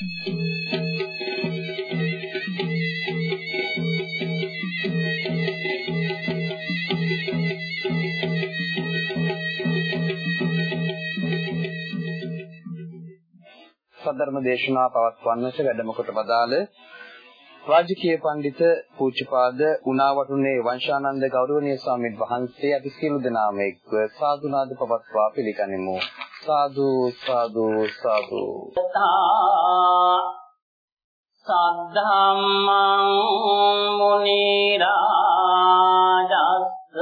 සද්ධර්ම දේශනා පවත්වන්නට වැඩම කොට වදාළ රාජකීය පඬිත පූජ්‍යපාද උනාවටුනේ වංශානන්ද ගෞරවනීය ස්වාමීන් වහන්සේ අපි සියලු දෙනාම එක්ව සාදුනාද පවත්වා පිළිගනිමු. සාදු සාදු සාදු. සද්ධම්මං මුනි රාජස්ස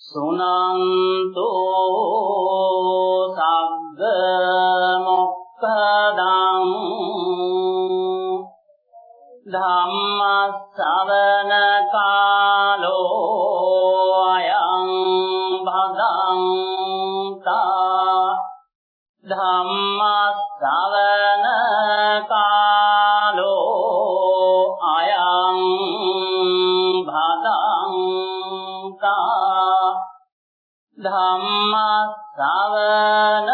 සුනන්තෝ මොක්ඛදං. ධම්මස්සවන ධම්මස්සවන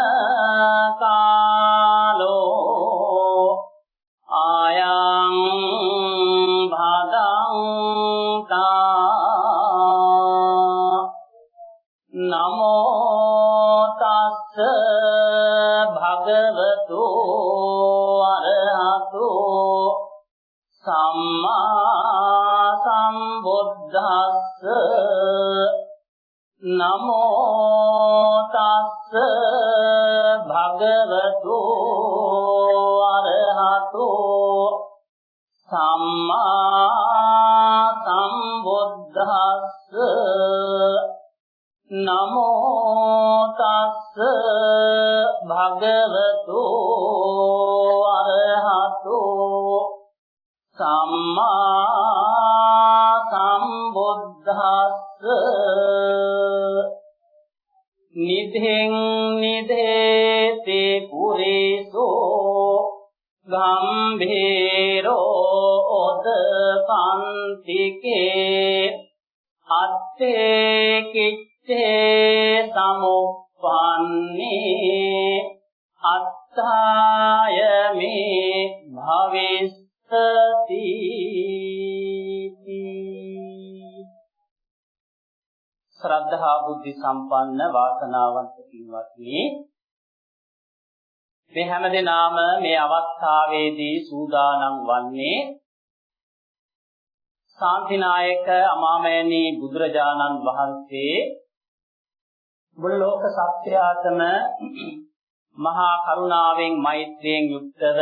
ශ්‍රද්ධා බුද්ධ සම්පන්න වාසනාවන්ත පින්වත්නි. මේ හැමදෙනාම මේ අවස්ථාවේදී සූදානම් වන්නේ ශාන්තිනායක අමාමයනී බුදුරජාණන් වහන්සේ මුල්ලෝක සත්‍යයතම මහා කරුණාවෙන් මෛත්‍රියෙන් යුක්තව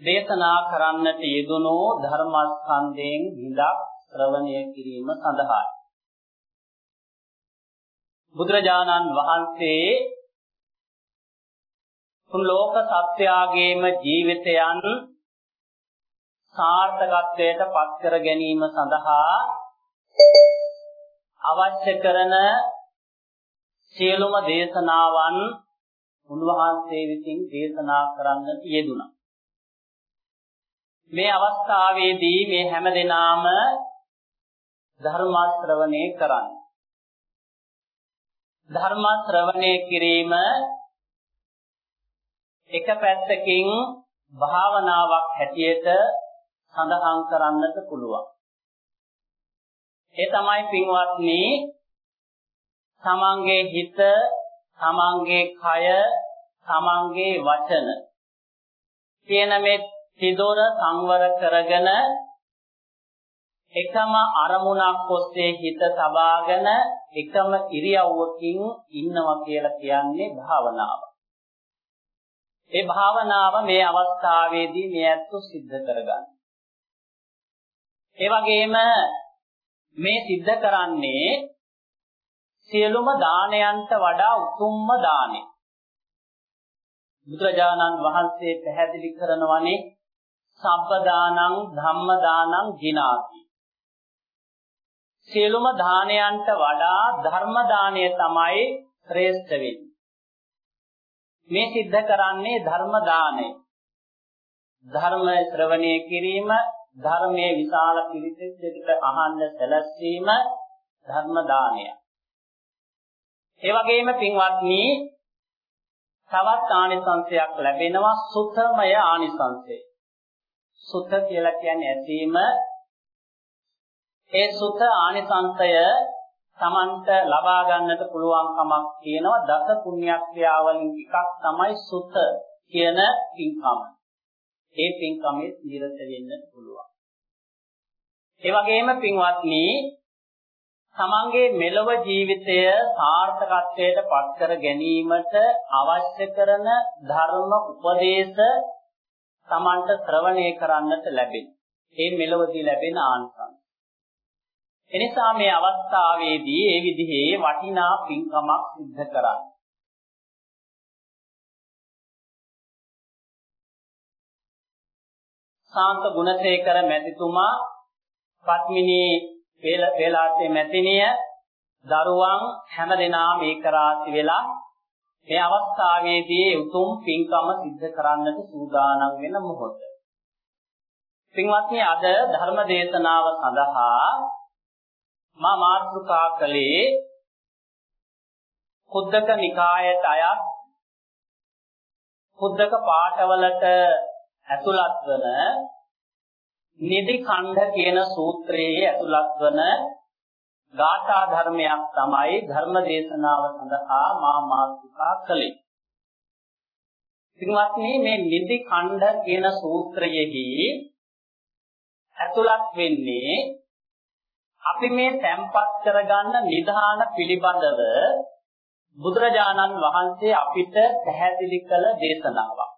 දේශනා කරන්නට යෙදුණු ධර්මස්කන්ධයෙන් විඳක් ශ්‍රවණය කිරීම සඳහායි. බුදුරජාණන් වහන්සේ තුන් ලෝක සත්‍යයගේම ජීවිතයන් සාර්ථකත්වයට පත් කර ගැනීම සඳහා අවශ්‍ය කරන සියලුම දේශනාවන් උන්වහන්සේ විසින් දේශනා කරන්නට යෙදුණා. මේ අවස්ථාවේදී මේ හැම දිනාම ධර්ම ශ්‍රවණය කරන්න. ධර්ම ශ්‍රවණය කිරීම එක පැත්තකින් භාවනාවක් හැටියට සඳහන් කරන්නට පුළුවන්. ඒ තමයි පින්වත්නි තමන්ගේ හිත, තමන්ගේ කය, තමන්ගේ වචන කියන මේ සිදොර සංවර කරගෙන එකම අරමුණක් ඔස්සේ හිත තබාගෙන එකම ඉරියව්වකින් ඉන්නවා කියලා කියන්නේ භාවනාව. ඒ භාවනාව මේ අවස්ථාවේදී මේ ඇත්තු සිද්ධ කරගන්න. ඒ වගේම මේ සිද්ධ කරන්නේ සියලුම දානයන්ට වඩා උතුම්ම දානය. බුදුරජාණන් වහන්සේ පැහැදිලි කරනවානේ සබ්බ දානං ධම්ම දානං ජිනාති. සියලුම දානයන්ට වඩා ධර්ම දානය තමයි ශ්‍රේෂ්ඨ වෙන්නේ. මේ සිද්ධ කරන්නේ ධර්ම දානය. ධර්ම ශ්‍රවණය කිරීම, ධර්මයේ විශාල පිළිසෙද්දට අහන්න සැලැස්වීම ධර්ම දානය. ඒ වගේම පින්වත්නි තවත් ආනිසංශයක් ලැබෙනවා සුතමය ආනිසංශය. සුත කියලා කියන්නේ ඇසීම. ඒ සුත ආනිසංශය Tamanට ලබා ගන්නට පුළුවන්කමක් තියෙනවා දස පුණ්‍යක්‍රියාවලින් එකක් තමයි සුත කියන පින්කම. ඒ පින්කමේ නිරත වෙන්න පුළුවන්. ඒ වගේම පින්වත්නි තමන්ගේ මෙලව ජීවිතය සාර්ථකත්වයට පත් කර ගැනීමට අවශ්‍ය කරන ධර්ම උපදේශ තමන්ට ශ්‍රවණය කරන්නට ලැබෙන. ඒ මෙලවදී ලැබෙන ආනිසංස. එනිසා මේ අවස්ථාවේදී ඒ විදිහේ වටිනා පින්කමක් සිද්ධ කරන්න. ශාන්ත ගුණසේකර මැතිතුමා පත්මිනී වේලාසේ මැතිණිය දරුවන් හැමදෙනා මේක රාශි වෙලා මේ අවස්ථාවේදී උතුම් පින්කම සිද්ධ කරන්නට සූදානම් වෙන මොහොත. පින්වත්නි අද ධර්ම දේශනාව සඳහා මා මාතෘකා කළේ කුද්දක නිකායට අයත් කුද්දක පාඨවලට ඇතුළත් වන නිදි ඛණ්ඩ කියන සූත්‍රයේ ඇතුළත් වන ගාථා ධර්මයක් තමයි ධර්ම දේශනාව සඳහා මා මාතෘකා කළේ. පින්වත්නි මේ නිදි ඛණ්ඩ කියන සූත්‍රයේහි ඇතුළත් වෙන්නේ අපි මේ තැම්පත් කරගන්න නිධාන පිළිබඳව බුදුරජාණන් වහන්සේ අපිට පැහැදිලි කළ දේශනාවක්.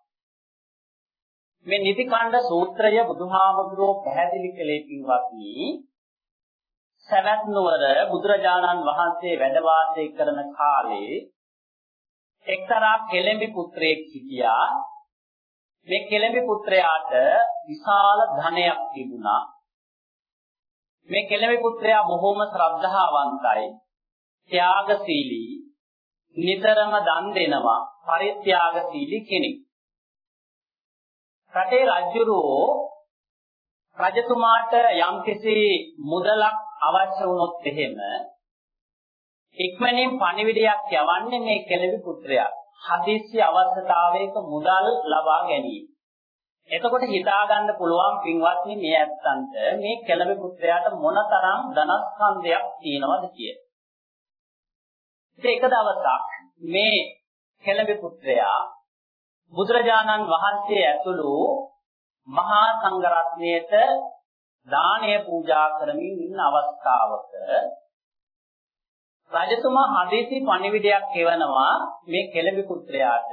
මේ නිතිකණ්ඩ සූත්‍රය බුදුහාමුදුරුවෝ පැහැදිලි කළේ පින්වත්නි සවැත් නුවර බුදුරජාණන් වහන්සේ වැඩ වාසය කරන කාලේ එක්තරා කෙළඹි පුත්‍රයෙක් සිටියා මේ කෙළඹි පුත්‍රයාට විශාල ධනයක් තිබුණා මේ කෙළඹි පුත්‍රයා බොහොම ශ්‍රද්ධාවන්තයි ත්‍යාගශීලී නිතරම දන් දෙනවා පරිත්‍යාගශීලී කෙනෙක් රටේ රජුරෝ රජතුමාට යම්කිසි මුදලක් අවශ්‍ය වුණොත් එහෙම ඉක්මනින් පණිවිඩයක් යවන්නේ මේ කෙළවි පුත්‍රයා. හදිස්සි අවස්ථාවයක මුදල් ලබා ගැනීම. එතකොට හිතා ගන්න පුළුවන් පින්වත්නි මේ ඇත්තන්ට මේ කෙළවි පුත්‍රයාට මොනතරම් ධනස්කන්ධයක් තියෙනවද කියලා. ඒක දවසක් මේ කෙළවි පුත්‍රයා බුදුරජාණන් වහන්සේ ඇතුළු මහා සංඝරත්නයට දානය පූජා කරමින් ඉන්න අවස්ථාවක රජතුමා හදිසි පණිවිඩයක් එවනවා මේ කෙළඹි පුත්‍රයාට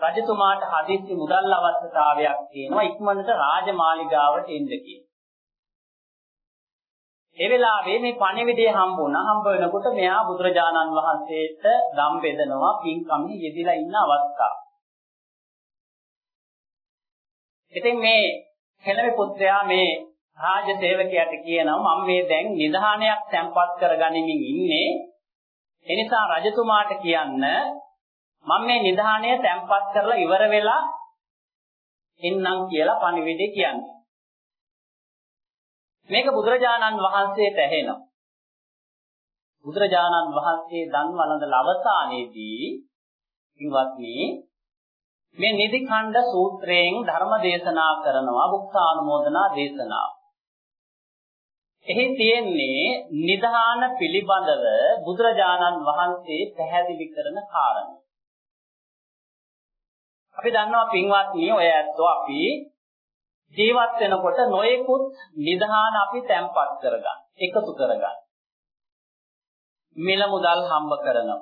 රජතුමාට හදිසි මුදල් අවශ්‍යතාවයක් තියෙනවා ඉක්මනට රාජමාලිගාවට එන්න කියලා. ඒ වෙලාවේ මේ පණිවිඩය හම්බුණා. හම්බ වෙනකොට මෙයා බුදුරජාණන් වහන්සේට දම් බෙදනවා පින්කම්හි යෙදিলা ඉන්න අවස්ථාව. ඉතින් මේ කෙළවි පුත්‍රයා මේ රාජ සේවකයාට කියනවා මම මේ දැන් නිධානයක් තැන්පත් කරගනිමින් ඉන්නේ. ඒ නිසා රජතුමාට කියන්න මම මේ නිධානය තැන්පත් කරලා ඉවර වෙලා එන්නම් කියලා පණිවිඩය කියන්නේ. මේක බුදුරජාණන් වහන්සේට ඇහෙනවා. බුදුරජාණන් වහන්සේ දන් වළඳ අවසානයේදී ඉවත්නි මේ නිදි ඛණ්ඩ සූත්‍රයෙන් ධර්ම දේශනා කරනවා බුක්ඛානුමෝදනා දේශනාව. එහි තියෙන්නේ නිධාන පිළිබඳව බුදුරජාණන් වහන්සේ පැහැදිලි කරන කාරණා. අපි දන්නවා පින්වත්නි ඔය ඇත්තෝ අපි ජීවත් වෙනකොට නොයෙකුත් නිධාන අපි තැම්පත් කරගන්න, එකතු කරගන්න. මිල මුදල් හම්බ කරනවා.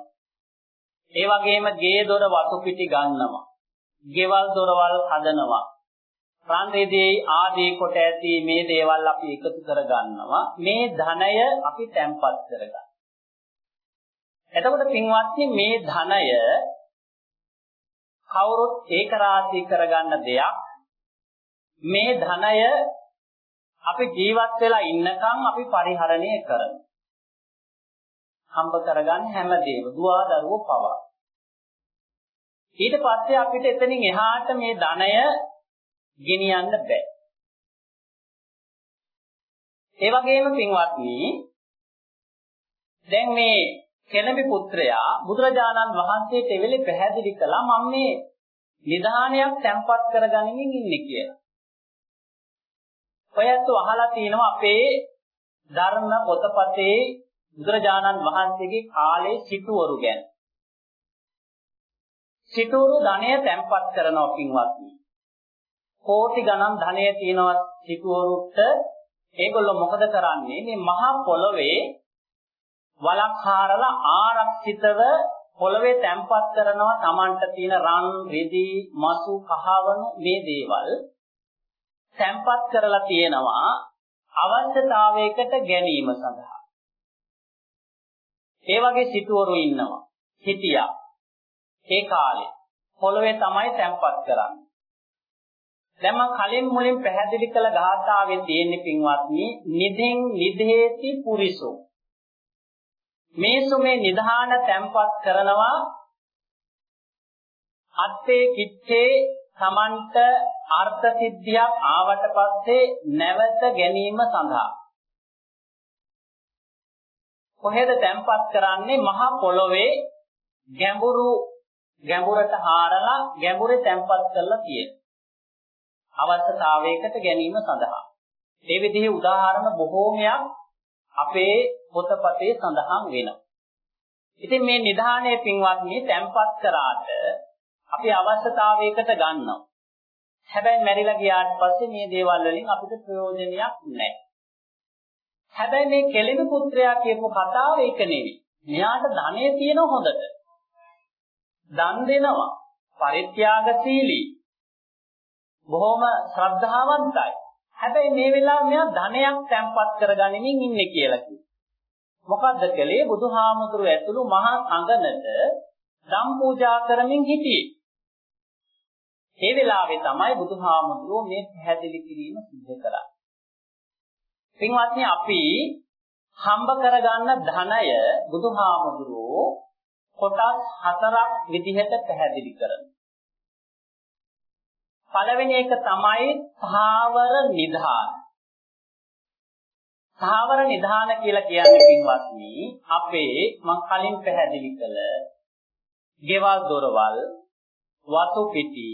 ඒ වගේම ගේ දොර වතු පිටි ගන්නවා. ගෙවල් දොරවල් හදනවා. රන්දේදී ආදී කොට ඇති මේ දේවල් අපි එකතු කරගන්නවා. මේ ධනය අපි තැන්පත් කරගන්නවා. එතකොට පින්වත්නි මේ ධනය කවුරුත් ඒක රාශී කරගන්න දෙයක්. මේ ධනය අපි ජීවත් වෙලා ඉන්නකම් අපි පරිහරණය කරනවා. හම්බ කරගන්න හැමදේම දුවා දරුවෝ පවා ඊට පස්සේ අපිට එතනින් එහාට මේ ධනය ගෙනියන්න බෑ. ඒ වගේම පින්වත්නි දැන් මේ කෙනබි පුත්‍රයා බුදුරජාණන් වහන්සේට එවෙලේ පැහැදිලි කළා මම මේ නිධානයක් තැම්පත් කරගනිමින් ඉන්නේ කියලා. ඔයත් අහලා තියෙනවා අපේ ධර්ම පොතපතේ බුදුරජාණන් වහන්සේගේ කාලේ සිටුවරු ගැන. සිටුවරු ධනය තැම්පත් කරනවා පින්වත්නි. කෝටි ගණන් ධනය තියෙනවා සිටුවරුට ඒගොල්ලෝ මොකද කරන්නේ මේ මහා පොළවේ වලක් හාරලා ආරක්ෂිතව පොළවේ තැම්පත් කරනවා Tamanට තියෙන රන්, රෙදි, මසු, කහවණු මේ දේවල් තැම්පත් කරලා තියෙනවා අවශ්‍යතාවයකට ගැනීම සඳහා. ඒ වගේ සිටුවරු ඉන්නවා. හිටියා. ඒ කාලේ පොළවේ තමයි තැම්පත් කරන්නේ. දැන් මම කලින් මුලින් පැහැදිලි කළ ගාථාවෙන් තියෙන්නේ පින්වත්නි නිදෙන් නිදේති පුරිසෝ මේසු මේ නිධාන තැම්පත් කරනවා. අත්තේ කිච්චේ සමන්ත අර්ථ සිද්ධියක් ආවට පස්සේ නැවත ගැනීම සඳහා. කොහෙද තැම්පත් කරන්නේ? මහ පොළොවේ ගැඹුරු ගැඹුරට හාරලා ගැඹුරේ තැම්පත් කරලා තියෙන අවස්ථාවයකට ගැනීම සඳහා. ඒ විදිහේ උදාහරණ බොහෝමයක් අපේ පොතපතේ සඳහන් වෙනවා. ඉතින් මේ නිධානයේ පින්වත්නි තැම්පත් කරාට අපි අවශ්‍යතාවයකට ගන්නවා. හැබැයි මැරිලා ගියාට පස්සේ මේ දේවල් වලින් අපිට ප්‍රයෝජනයක් නැහැ. හැබැයි මේ කෙලිමි පුත්‍රයා කියපු කතාව ඒක නෙවෙයි. මෙයාට ධනෙ තියෙන හොඳට. දන් දෙනවා. පරිත්‍යාගශීලී. බොහොම ශ්‍රද්ධාවන්තයි. හැබැයි මේ වෙලාවේ මෙයා ධනයක් තැම්පත් කරගනිමින් ඉන්නේ කියලා කිව්වා. මොකද්ද කළේ බුදුහාමුදුරුව ඇතුළු මහා සංඝනට ධම් පූජා කරමින් හිටියේ. ඒ වෙලාවේ තමයි බුදුහාමුදුරුව මේ පැහැදිලි කිරීම සිදු කරා. පින්වත්නි අපි හම්බ කරගන්න ධනය බුදුහාමුදුරුව කොටස් හතරක් විදිහට පැහැදිලි කරනවා. පළවෙනි එක තමයි ස්ථාවර නිධාන. ස්ථාවර නිධාන කියලා කියන්නේ පින්වත්නි අපේ මම කලින් පැහැදිලි කළ ගෙවල් දොරවල් වතු පිටි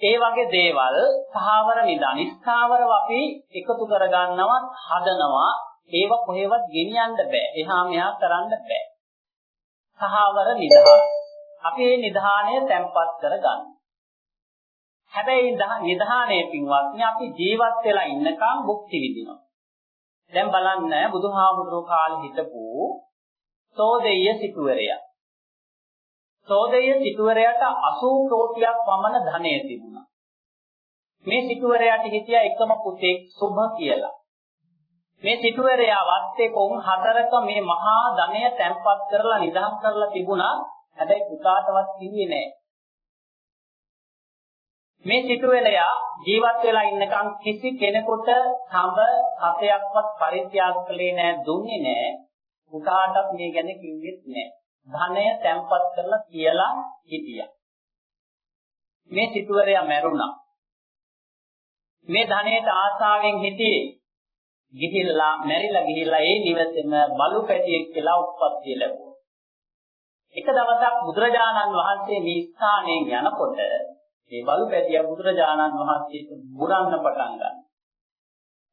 ඒ වගේ දේවල් ස්ථාවර නිදාන ස්ථාවරව අපි එකතු කරගන්නවා හදනවා ඒව කොහෙවත් ගෙනියන්න බෑ. එහා මෙහා කරන්න බෑ. ස්ථාවර නිදාන අපි මේ නිදානය තැම්පත් කරගන්න. හැබැයි නිධානයේ පින්වත්නි අපි ජීවත් වෙලා ඉන්නකම් භුක්ති විඳිනවා. දැන් බලන්න බුදුහාමුදුරුවෝ කාලේ හිටපු සෝදෙය්‍ය සිටුවරයා. සෝදෙය්‍ය සිටුවරයාට 80 කෝටියක් පමණ ධනය තිබුණා. මේ සිටුවරයාට හිටියා එකම පුතෙක් සුභ කියලා. මේ සිටුවරයා වත්තේ කොන් හතරක මේ මහා ධනය තැන්පත් කරලා නිදහස් කරලා තිබුණා. හැබැයි පුතාටවත් කිව්වේ නැහැ. මේ සිටුවෙලයා ජීවත් වෙලා ඉන්නකම් කිසි කෙනෙකුට සම්බ හතයක්වත් පරිත්‍යාග කළේ නැහැ දුන්නේ නැහැ පුතාටත් මේ ගැන කිව්වෙත් නැහැ ධනය තැම්පත් කරලා කියලා හිටියා. මේ සිටුවරයා මැරුණා. මේ ධනයට ආසාවෙන් හිටියේ. ගිහිල්ලා මැරිලා ගිහිල්ලා ඒ නිවසේම බලු පැටියෙක් කියලා උප්පත්තිය ලැබුවා. එක දවසක් බුදුරජාණන් වහන්සේ මේ ස්ථානයෙන් යනකොට මේ බලු පැටියා බුදුරජාණන් වහන්සේට බුරන්න පටන් ගන්නවා.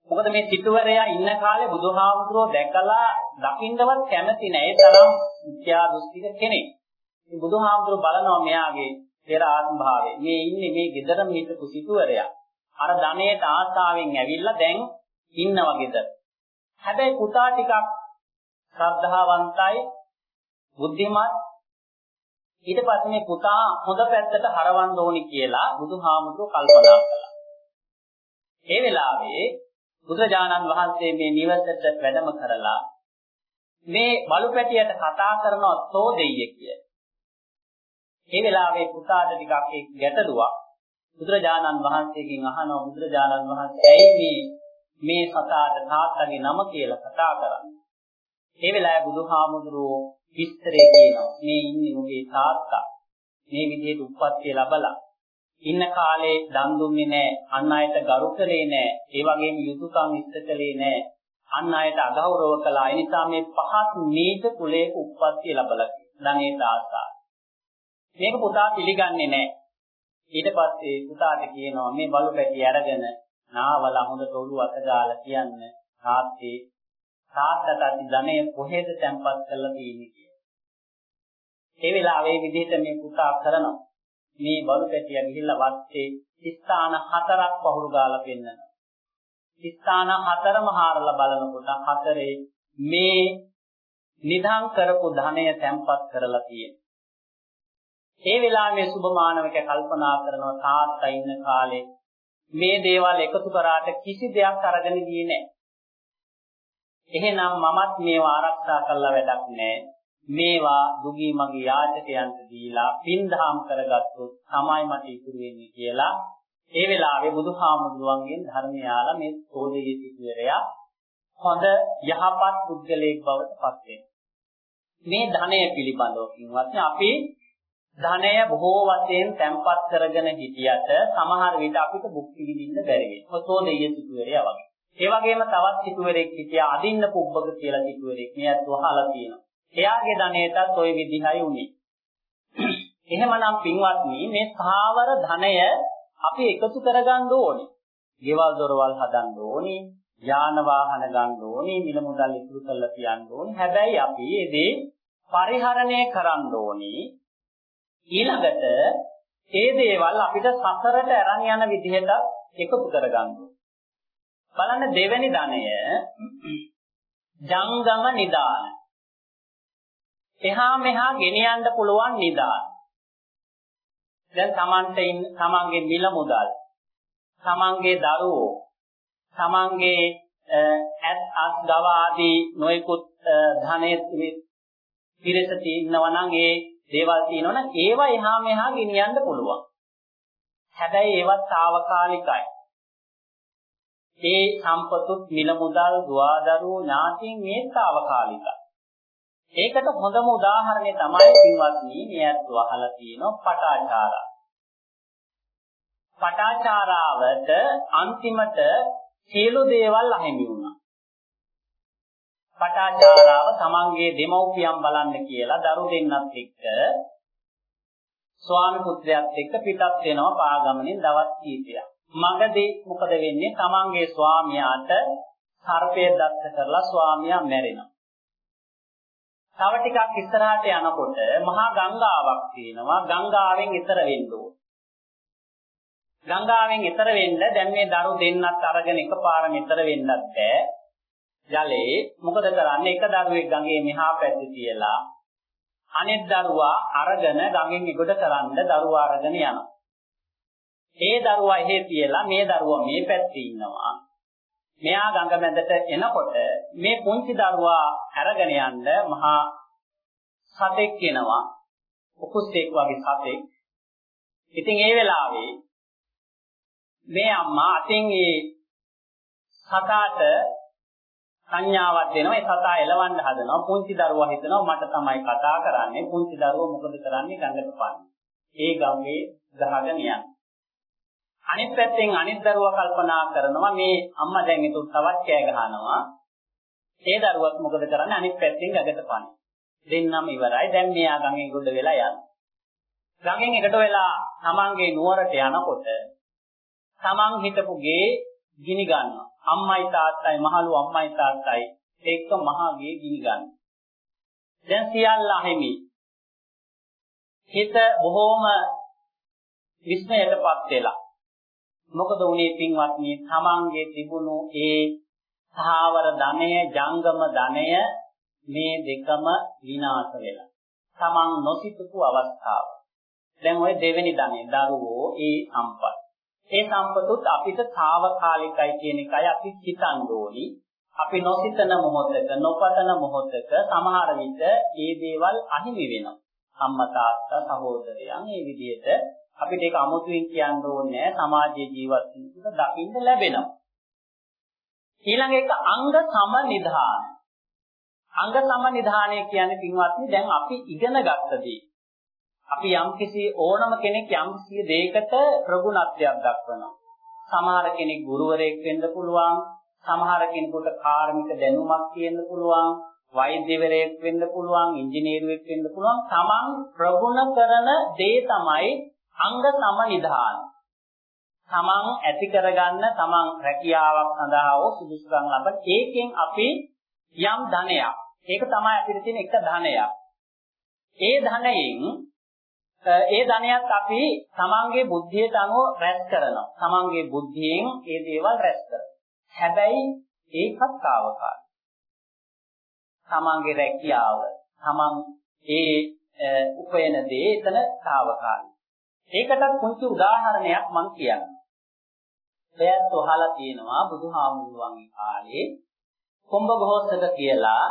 මොකද මේ සිටුවරයා ඉන්න කාලේ බුදුහාමුදුරුවෝ දැකලා දකින්නවත් කැමති නැහැ. ඒ තරම් මිත්‍යා දෘෂ්ටික කෙනෙක්. මේ බුදුහාමුදුරුවෝ බලනවා මෙයාගේ පෙර ආත්ම භාවය. මේ ඉන්නේ මේ ගෙදරම හිටපු සිටුවරයා. අර ධනේට ආසාවෙන් ඇවිල්ලා දැන් ඉන්නවා ගෙදර. හැබැයි පුතා ටිකක් ශ්‍රද්ධාවන්තයි බුද්ධිමත් ඊට පස්සේ මේ පුතා හොඳ පැත්තට හරවන්න ඕනි කියලා බුදුහාමුදුරුවෝ කල්පනා කළා. ඒ වෙලාවේ බුදුරජාණන් වහන්සේ මේ නිවසට වැඩම කරලා මේ බලුපැටියට කතා කරන සෝදෙయ్య කිය. ඒ වෙලාවේ පුතාට ටිකක් ඒ ගැටලුවක් බුදුරජාණන් වහන්සේගෙන් අහනවා බුදුරජාණන් වහන්සේ ඇයි මේ මේ සතාට තාත්තගේ නම කියලා කතා කරන්නේ? ඒ වෙලාවේ බුදුහාමුදුරුවෝ විස්තරේ කියනවා. මේ ඉන්නේ උගේ තාත්තා. මේ විදිහට උප්පත්තිය ලැබලා ඉන්න කාලේ දන් දුන්නේ නැහැ, අන් අයට ගරු කළේ නැහැ, ඒ වගේම යුතුයකම් ඉෂ්ට කළේ නැහැ. අන් අයට අගෞරව කළා. ඒ නිසා මේ පහත් නීච කුලයක උප්පත්තිය ලැබලා ධනේට ආසාව. මේක පුතා පිළිගන්නේ නැහැ. ඊට පස්සේ පුතාට කියනවා මේ බලු පැටි අරගෙන නාවලා හොඳට ඔළුව අත දාලා කියන්න තාත්තේ තාත්තට අති ධනය කොහෙද තැන්පත් කරලා තියෙන්නේ කියලා. ඒ වෙලාවේ විදිහට මේ පුතා කරනවා. මේ බලු පැටිය ගිහිල්ලා වත්තේ ස්ථාන හතරක් පහුරු ගාලා පෙන්නනවා. ස්ථාන හතරම හාරලා බලනකොට හතරේ මේ නිධාන් කරපු ධනය තැන්පත් කරලා තියෙනවා. ඒ වෙලාවේ සුභ මානවක කල්පනා කරනවා තාත්තා ඉන්න කාලේ මේ දේවල් එකතු කරාට කිසි දෙයක් අරගෙන ගියේ නැහැ. එහෙනම් මමත් මේවා ආරක්ෂා කළා වැඩක් නැහැ. මේවා දුගී මගේ යාචකයන්ට දීලා පින්දහම් කරගත්තොත් තමයි මට ඉතුරු වෙන්නේ කියලා ඒ වෙලාවේ බුදුහාමුදුරුවන්ගෙන් ධර්මය ආලා මේ සෝදේය සිටුවරයා හොඳ යහපත් පුද්ගලයෙක් බවට පත් මේ ධනය පිළිබඳව කිව්වත් අපි ධනය බොහෝ වශයෙන් තැම්පත් කරගෙන හිටියට සමහර විට අපිට භුක්ති විඳින්න බැරි වෙනවා. සෝදේය සිටුවරයා වගේ. ඒ වගේම තවත් සිටුවරෙක් හිටියා අදින්න පුබ්බක කියලා සිටුවරෙක්. මෙයත් වහලා තියෙනවා. එයාගේ ධනයටත් ওই විදිහයි උනේ. එහෙමනම් පින්වත්නි මේ සාවර ධනය අපි එකතු කරගන්න ඕනේ. ගෙවල් දොරවල් හදන්න ඕනේ. යාන වාහන ගන්න ඕනේ. මිල මුදල් ඉතුරු කරලා තියන්න ඕනේ. හැබැයි අපි මේ දේ පරිහරණය කරන්න ඕනේ. ඊළඟට ඒ දේවල් අපිට සසරට අරන් යන විදිහට එකතු කරගන්න බලන්න දෙවෙනි ධනය ජංගම නිදාන. එහා මෙහා ගෙනියන්න පුළුවන් නිදාන. දැන් Tamante ඉන්න තමන්ගේ මිල මුදල් තමන්ගේ දරුවෝ තමන්ගේ ඇත් අස් ගව ආදී නොයෙකුත් ධනෙ පිරෙස තියෙනවා නම් ඒ දේවල් තියෙනවනම් ඒවා එහා මෙහා ගෙනියන්න පුළුවන්. හැබැයි ඒවත් తాවකාලිකයි. ඒ සම්පතුත් මිල මුදල් දුවදරුවෝ ඥාතීන් මේ తాවකාලිකයි. ඒකට හොඳම උදාහරණය තමයි පින්වත්නි මෙයත් වහලා තියෙන පටාචාරා. පටාචාරාවට අන්තිමට සියලු දේවල් අහිමි වුණා. පටාචාරාව තමන්ගේ දෙමව්පියන් බලන්න කියලා දරු දෙන්නත් එක්ක ස්වාමි පුත්‍රයාත් එක්ක පිටත් වෙනවා පාගමනින් දවස් කීපයක්. මගදී මොකද වෙන්නේ? තමන්ගේ ස්වාමියාට සර්පය දත්ත කරලා ස්වාමියා මැරෙනවා. තව ටිකක් ඉස්සරහට යනකොට මහා ගංගාවක් තියෙනවා. ගංගාවෙන් ඈතර වෙන්න ඕන. ගංගාවෙන් ඈතර වෙන්න දැන් මේ දරු දෙන්නත් අරගෙන එකපාරම ඈතර වෙන්නත් බෑ. ජලයේ මොකද කරන්නේ? එක දරුවෙක් ගඟේ මෙහා පැත්තේ තියලා අනෙක් දරුවා අරගෙන ගඟෙන් ඉගොඩ කරන්න දරුවා අරගෙන යනවා. ඒ දරුවා එහෙ තියලා මේ දරුවා මේ පැත්තේ ඉන්නවා. මෙයා ගඟ මැදට එනකොට මේ පුංචි දරුවා අරගෙන යන්න මහා සතෙක් එනවා. උකුස්සෙක් වගේ සතෙක්. ඉතින් ඒ වෙලාවේ මේ අම්මා අතින් ඒ සතාට සංඥාවක් දෙනවා ඒ සතා එලවන්න හදනවා පුංචි දරුවා හිතනවා මට තමයි කතා කරන්නේ පුංචි දරුවා මොකද කරන්නේ ගඟට පාන්නේ ඒ ගඟේ ගහගෙන යන්නේ අනිත් පැත්තෙන් අනිත් දරුවා කල්පනා කරනවා මේ අම්මා දැන් ඒක තවත් කෑ ගහනවා. ඒ දරුවත් මොකද කරන්නේ අනිත් පැත්තෙන් ගඟට පන්නේ. දෙන්නම ඉවරයි. දැන් මෙයා ගඟෙන් ගොඩ වෙලා යනවා. ගඟෙන් එකට වෙලා තමන්ගේ නුවරට යනකොට තමන් හිටපු ගේ ගිනි ගන්නවා. අම්මයි තාත්තයි මහලු අම්මයි තාත්තයි එක්ක මහා ගේ ගිනි ගන්නවා. දැන් සියල්ල අහිමි. හිත බොහෝම විස්මයටපත් වෙලා මොකද උනේ පින්වත්නි? තමන්ගේ තිබුණු ඒ සාවර ධනය ජංගම ධනය මේ දෙකම විනාශ වෙලා. තමන් නොසිතපු අවස්ථාව. දැන් ওই දෙවෙනි ධනෙ දරුවෝ ඒ සම්පත්. ඒ සම්පතුත් අපිට తాවකාලිකයි කියන එකයි අපි හිතන් අපි නොසිතන මොහොතක නොපතන මොහොතක සමහර විට මේ දේවල් අහිමි වෙනවා. අම්මා තාත්තා සහෝදරයන් මේ විදිහට අපිට ඒක අමුතුවෙන් කියන්න ඕනේ සමාජයේ ජීවත් වෙනකොට දකින්න ලැබෙනවා. ඊළඟ එක අංග සම නිධාන. අංග සම නිධානය කියන්නේ පින්වත්නි දැන් අපි ඉගෙන ගත්තදී අපි යම්කිසි ඕනම කෙනෙක් යම්කිසි දෙයකට ප්‍රගුණත්වයක් දක්වනවා. සමහර කෙනෙක් ගුරුවරයෙක් වෙන්න පුළුවන්, සමහර කෙනෙකුට කාර්මික දැනුමක් තියෙන්න පුළුවන්, වෛද්‍යවරයෙක් වෙන්න පුළුවන්, ඉංජිනේරුවෙක් වෙන්න පුළුවන්. Taman ප්‍රගුණ කරන දේ තමයි අංග සමනිධාන. Taman ඇති කරගන්න Taman රැකියාවක් සඳහා හෝ සුදුසුකම් ලබන ඒකෙන් අපි යම් ධනයක්. ඒක තමයි අපිට තියෙන එක ධනයක්. ඒ ධනයෙන් ඒ ධනයත් අපි තමන්ගේ බුද්ධියට අනුව රැස් කරනවා. තමන්ගේ බුද්ධියෙන් ඒ දේවල් රැස් කරනවා. හැබැයි ඒකත් తాවකාලික. තමන්ගේ රැකියාව, තමන් ඒ උපයන දේ එතන తాවකාලික. ඒකටත් කුංචි උදාහරණයක් මම කියන්නම්. එයත් අහලා තියෙනවා බුදුහාමුදුරුවන්ගේ කාලේ කොම්බඝෝසක කියලා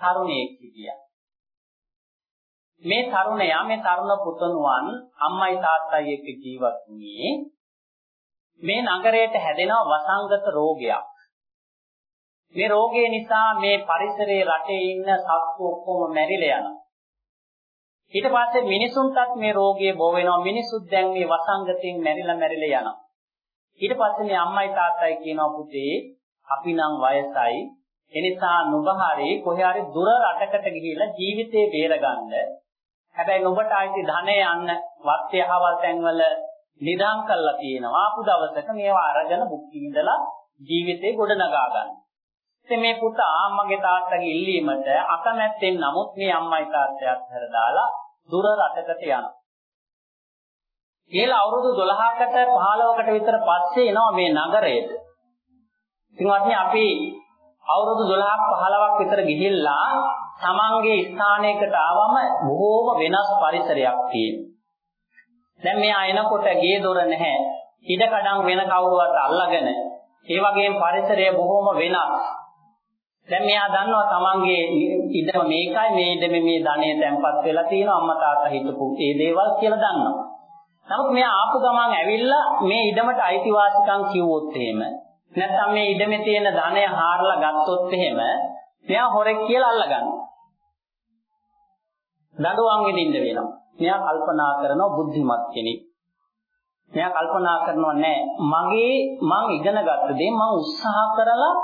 තරුණයෙක් හිටියා. මේ තරුණයා මේ තරුණ පුතණුවන් අම්මයි තාත්තයි එක්ක ජීවත් වුණේ මේ නගරයට හැදෙන වසංගත රෝගයක්. මේ රෝගය නිසා මේ පරිසරයේ රටේ ඉන්න සත්තු ඔක්කොම මැරිලා යනවා. ඊට පස්සේ මිනිසුන්ටත් මේ රෝගය බෝ වෙනවා. මිනිසුත් දැන් මේ වසංගතයෙන් මැරිලා මැරිලා යනවා. ඊට පස්සේ මේ අම්මයි තාත්තයි කියනවා පුතේ අපි නම් වයසයි. එනිසා නුඹ හරි කොහේ හරි දුර රටකට ගිහිලා ජීවිතේ බේරගන්න. හැබැයි නුඹට ආйти ධනෙ යන්න වත්ය හවල් තැන්වල නිදාන් කළා තියෙනවා. ආපු දවසක මේවා අරගෙන බුක්ති ඉඳලා ජීවිතේ ගොඩනගා ගන්න. ඉතින් මේ පුතා අම්මගේ තාත්තගේ ඉල්ලීමට අකමැත්තෙන් නමුත් මේ අම්මයි තාත්තයත් හැර දාලා දුර රටකට යනවා. කියලා අවුරුදු 12කට 15කට විතර පස්සේ එනවා මේ නගරයට. ඉතින් අපි අවුරුදු 12ක් 15ක් විතර ගිහිල්ලා තමන්ගේ ස්ථානයකට ආවම බොහෝම වෙනස් පරිසරයක් තියෙනවා. දැන් මෙයා එනකොට ගේ දොර නැහැ. ඉඩකඩම් වෙන කවුරුවත් අල්ලගෙන ඒ වගේම පරිසරය බොහෝම වෙනස්. දැන් මෙයා දන්නවා තමන්ගේ ඉඩම මේකයි මේ ඉඩමේ මේ ධනෙ තැන්පත් වෙලා තියෙනවා අම්මා තාත්තා හිටපු ඒ දේවල් කියලා දන්නවා. නමුත් මෙයා ආපු ගමන් ඇවිල්ලා මේ ඉඩමට අයිතිවාසිකම් කිව්වොත් එහෙම නැත්නම් මේ ඉඩමේ තියෙන ධනය හාරලා ගත්තොත් එහෙම මෙයා හොරෙක් කියලා අල්ලගන්නවා. දඬුවම් විඳින්න වෙනවා. මෙයා කල්පනා කරනවා බුද්ධිමත් කෙනෙක්. මෙයා කල්පනා කරනවා නෑ මගේ මං ඉගෙන ගත්ත දේ මං උත්සාහ කරලා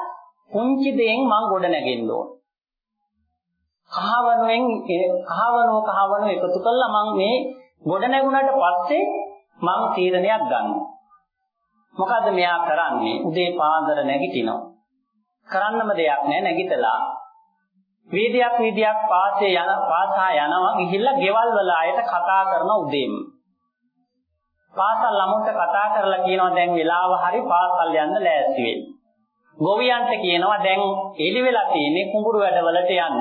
පුංචි දෙයෙන් මං ගොඩ නැගෙන්න ඕන. කහවණුවෙන් කහවණුව කහවණුව එකතු කළා මං මේ ගොඩ නැගුණාට පස්සේ මං තීරණයක් ගන්නවා. මොකද මෙයා කරන්නේ උදේ පාන්දර නැගිටිනවා. කරන්නම දෙයක් නැහැ නැගිටලා වීදියක් වීදියක් පාසේ යන පාසා යනවා ගිහිල්ලා ගෙවල් වල අයට කතා කරන උදේම. පාසල් ළමුන්ට කතා කරලා කියනවා දැන් වෙලාව හරි පාසල් යන්න ලෑස්ති වෙන්න. ගොවියන්ට කියනවා දැන් එළි වෙලා තියෙන්නේ කුඹුරු වැඩවලට යන්න.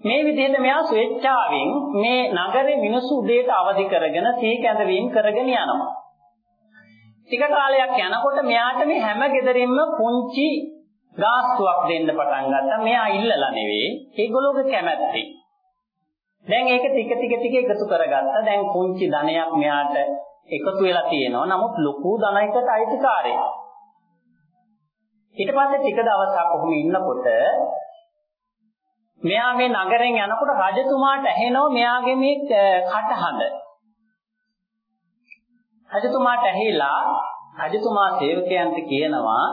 මේ විදිහට මෙයා ස්වේච්ඡාවෙන් මේ නගරේ මිනිස්සු උදේට අවදි කරගෙන සී කැඳවීම කරගෙන යනවා. ටික කාලයක් යනකොට මෙයාට මේ හැම ගෙදරින්ම පුංචි ගාස්තුවක් දෙන්න පටන් ගත්තා. මෙයා ඉල්ලලා නෙවෙයි. ඒගොල්ලෝගේ කැමැත්තෙන්. දැන් ඒක ටික ටික ටික එකතු කරගත්තා. දැන් පුංචි ධනයක් මෙයාට එකතු වෙලා තියෙනවා. නමුත් ලොකු ධනයකට අයිතිකාරයෙක්. ඊට පස්සේ ටික දවසක් කොහොම ඉන්නකොට මෙයා මේ නගරෙන් යනකොට රජතුමාට ඇහෙනවා මෙයාගේ මේ කටහඬ. රජතුමාට ඇහිලා රජතුමා සේවකයන්ට කියනවා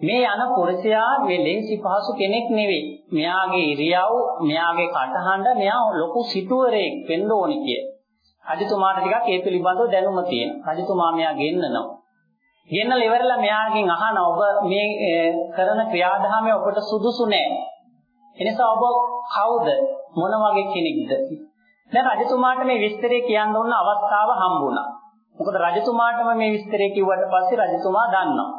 මේ යන පුරුෂයා මේ ලෙන්සි පහසු කෙනෙක් නෙවෙයි. මෙයාගේ ඉරියව්, මෙයාගේ කටහඬ මෙයා ලොකු සිටුවරයෙක් වෙන්න ඕනි කිය. රජතුමාට ටිකක් ඒ පිළිබඳව දැනුම තියෙනවා. රජතුමා මෙයා ගෙන්නනවා. ගෙන්නලා ඉවරලා මෙයාගෙන් අහන ඔබ මේ කරන ක්‍රියාදාමය ඔබට සුදුසු නෑ. එනිසා ඔබ කවුද? මොන වගේ කෙනෙක්ද? දැන් රජතුමාට මේ විස්තරය කියන්න ඕන අවස්ථාව හම්බුණා. මොකද රජතුමාටම මේ විස්තරය කිව්වට පස්සේ රජතුමා දන්නවා.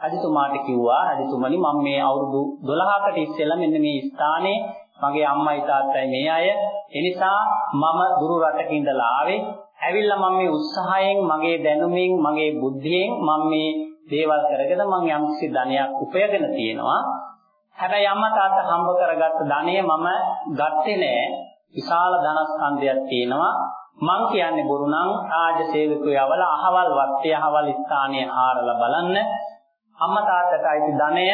රජතුමාට කිව්වා රජතුමනි මම මේ අවුරුදු 12කට ඉස්සෙල්ලා මෙන්න මේ ස්ථානේ මගේ අම්මයි තාත්තයි මේ අය එනිසා මම දුරු රටක ඉඳලා ආවේ ඇවිල්ලා මම මේ උත්සාහයෙන් මගේ දැනුමින් මගේ බුද්ධියෙන් මම මේ දේවල් කරගෙන මම යම්කිසි ධනයක් උපයගෙන තියෙනවා. හැබැයි අම්මා තාත්තා හම්බ කරගත්ත ධනය මම ගත්තේ නෑ. විශාල ධනස්කන්ධයක් තියෙනවා. මං කියන්නේ බොරු නම් රාජ සේවකයෝ යවල අහවල් වත්තේ අහවල් ස්ථානයේ හාරලා බලන්න. අම්මා තාත්තට අයිති ධනය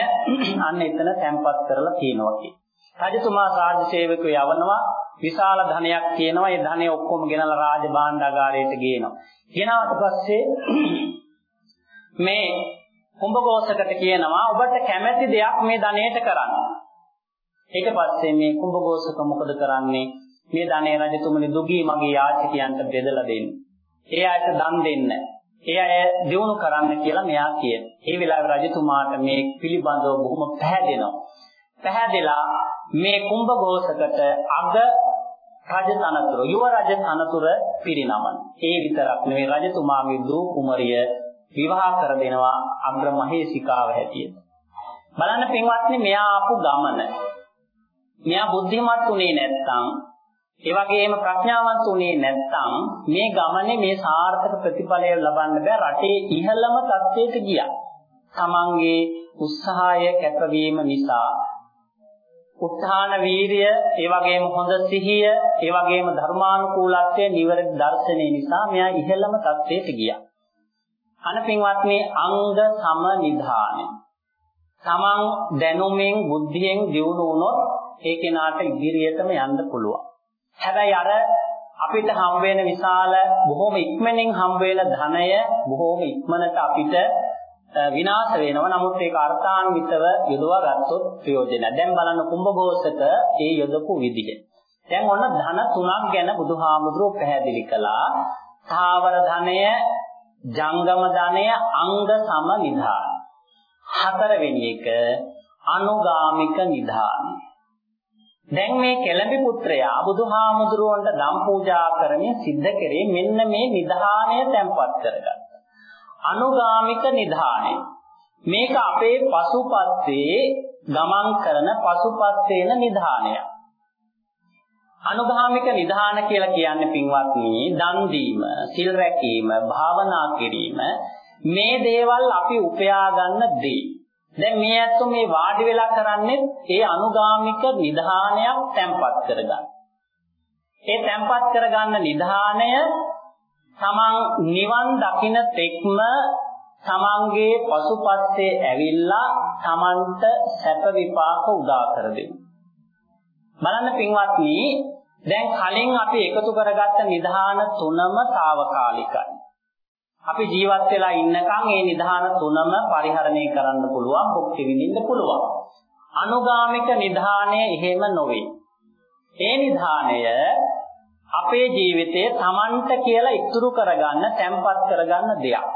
අන්න එතන තැන්පත් කරලා තියෙනවා. කිය. රජතුමා රාජ සේවකයෝ යවනවා. විශාල ධනයක් තියෙනවා ඒ ධනය ඔක්කොම ගෙනලා රාජ භාණ්ඩාගාරයට ගේනවා. ගෙනාවට පස්සේ මේ කුඹගෝසකට කියනවා ඔබට කැමැති දෙයක් මේ ධනයට කරන්න. ඊට පස්සේ මේ කුඹගෝසක මොකද කරන්නේ? මේ ධනය රජතුමනි දුගී මගේ යාචකයන්ට බෙදලා දෙන්න. ඒ අයට දන් දෙන්න. ඒ අය දිනු කරන්න කියලා මෙයා කියන. ඒ වෙලාවේ රජතුමාට මේ පිළිබඳව බොහොම පැහැදෙනවා. පැහැදෙලා මේ කුඹගෝසකට අග රජ තනතුර යුව රජ තනතුර පිරිනමන. ඒ විතරක් නෙවෙයි රජතුමාගේ දූ කුමරිය විවාහ කර දෙනවා අග්‍ර මහේසිකාව හැටියට. බලන්න පින්වත්නි මෙයා ආපු ගමන. මෙයා බුද්ධිමත් උනේ නැත්නම් ඒ වගේම ප්‍රඥාවන්ත උනේ නැත්නම් මේ ගමනේ මේ සාර්ථක ප්‍රතිඵලය ලබන්න බෑ රටේ ඉහළම තත්ත්වයට ගියා. තමන්ගේ උත්සාහය කැපවීම නිසා උත්හාන වීරිය, ඒ වගේම හොඳ සිහිය, ඒ වගේම ධර්මානුකූලත්වයේ නිවැරදි දර්ශනය නිසා මෙයා ඉහළම තත්ත්වයට ගියා. අනපින්වත්නි අංග සම නිධානය. තමන් දැනුමින් බුද්ධියෙන් දියුණු වුණොත් ඒ කෙනාට ඉදිරියටම යන්න පුළුවන්. හැබැයි අර අපිට හම් වෙන විශාල බොහොම ඉක්මනින් හම් වෙන ධනය බොහොම ඉක්මනට අපිට විනාශ වෙනවා. නමුත් ඒක අර්ථාන්විතව යොදවා ගත්තොත් ප්‍රයෝජනයි. දැන් බලන්න කුම්භඝෝෂක ඒ යොදපු විදිහ. දැන් ඔන්න ධන තුනක් ගැන බුදුහාමුදුරුවෝ පැහැදිලි කළා. සාවර ධනය, ජංගම ධනය, අංග සම නිධාන. හතරවෙනි එක අනුගාමික නිධාන. දැන් මේ කෙළඹි පුත්‍රයා බුදුහාමුදුරුවන්ට දම් පූජා කරමින් සිද්ධ කරේ මෙන්න මේ නිධානය තැන්පත් කරගත්තා. අනුගාමික නිධානය. මේක අපේ පසුපස්සේ ගමන් කරන පසුපස්සේන නිධානය. අනුගාමික නිධාන කියලා කියන්නේ පින්වත්නි දන් දීම, සිල් රැකීම, භාවනා කිරීම මේ දේවල් අපි උපයා ගන්න දේ. දැන් මේ ඇත්තෝ මේ වාඩි වෙලා කරන්නේ ඒ අනුගාමික නිධානයක් තැම්පත් කරගන්න. ඒ තැම්පත් කරගන්න නිධානය තමන් නිවන් දකින තෙක්ම තමන්ගේ පසුපස්සේ ඇවිල්ලා තමන්ට සැප විපාක උදා කර දෙනවා. බලන්න පින්වත්නි දැන් කලින් අපි එකතු කරගත්ත නිධාන තුනම తాවකාලිකයි. අපි ජීවත් වෙලා ඉන්නකම් මේ නිධාන තුනම පරිහරණය කරන්න පුළුවන්, භුක්ති විඳින්න පුළුවන්. අනුගාමික නිධානය එහෙම නොවේ. ඒ නිධානය අපේ ජීවිතයේ Tamanට කියලා ඉතුරු කරගන්න, තැම්පත් කරගන්න දෙයක්.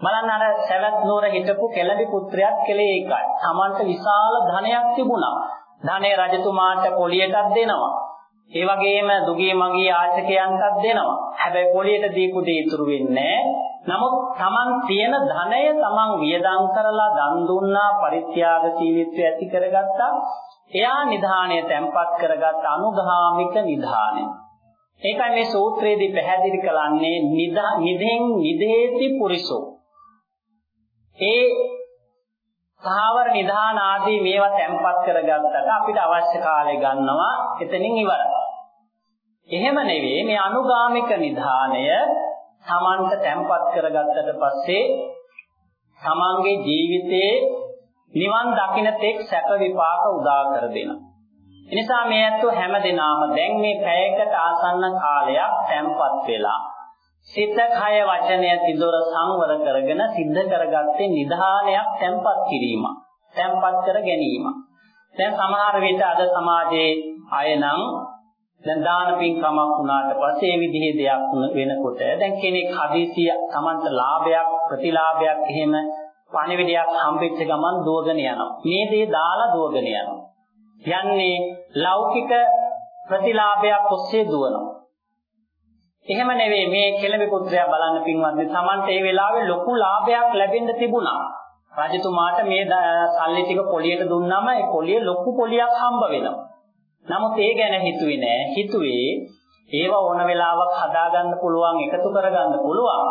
බලන්න අර සවැත් නුවර හිටපු කෙළඹි පුත්‍රයාත් කෙලේ ඒකයි. Tamanට විශාල ධනයක් තිබුණා. ධනෙ රජතුමාට පොලියටත් දෙනවා. ඒ වගේම දුගී මගී ආචකයන්ටත් දෙනවා. හැබැයි පොලියට දීපු දේ ඉතුරු වෙන්නේ නමුත් Taman තියෙන ධනය Taman වියදම් කරලා දන් දුන්නා පරිත්‍යාග ජීවිතය ඇති කරගත්තා. එයා නිධානය තැම්පත් කරගත් අනුගාමික නිධානය. ඒකයි මේ සූත්‍රයේදී පැහැදිලි කරන්නේ නිදෙන් නිදේති පුරිසෝ. ඒ සාවර නිධාන ආදී මේවා තැම්පත් කරගත්තට අපිට අවශ්‍ය කාලය ගන්නවා එතනින් ඉවරයි. එහෙම නෙවෙයි මේ අනුගාමික නිධානය තමන්ට තැම්පත් කරගත්තට පස්සේ තමන්ගේ ජීවිතයේ නිවන් දකින්න තෙක් සැප විපාක උදා කර දෙනවා. එනිසා මේ ඇත්තෝ හැමදෙනාම දැන් මේ පැයකට ආසන්න කාලයක් තැම්පත් වෙලා සිත කය වචනය තිදොර සංවර කරගෙන සිද්ධ කරගත්තේ නිධානයක් තැම්පත් කිරීම. තැම්පත් කර ගැනීම. දැන් සමහර විට අද සමාජයේ අය නම් දැන් දාන පින්කමක් වුණාට පස්සේ මේ විදිහේ දෙයක් වෙනකොට දැන් කෙනෙක් හදිසිය Tamanට ලාභයක් ප්‍රතිලාභයක් එහෙම පණිවිඩයක් හම්බෙච්ච ගමන් දුවගෙන යනවා. මේ දේ දාලා දුවගෙන යනවා. යන්නේ ලෞකික ප්‍රතිලාභයක් ඔස්සේ දුවනවා. එහෙම නෙවෙයි මේ කෙළඹ පුත්‍රයා බලන්න පින්වත්නි Tamante ඒ වෙලාවේ ලොකු ලාභයක් ලැබෙන්න තිබුණා. රජතුමාට මේ සල්ලි ටික පොලියට දුන්නාම ඒ පොලිය ලොකු පොලියක් හම්බ වෙනවා. නමුත් ඒ ගැන හිතුවේ නෑ. හිතුවේ ඒව ඕන වෙලාවක හදාගන්න පුළුවන් එකතු කරගන්න පුළුවන්.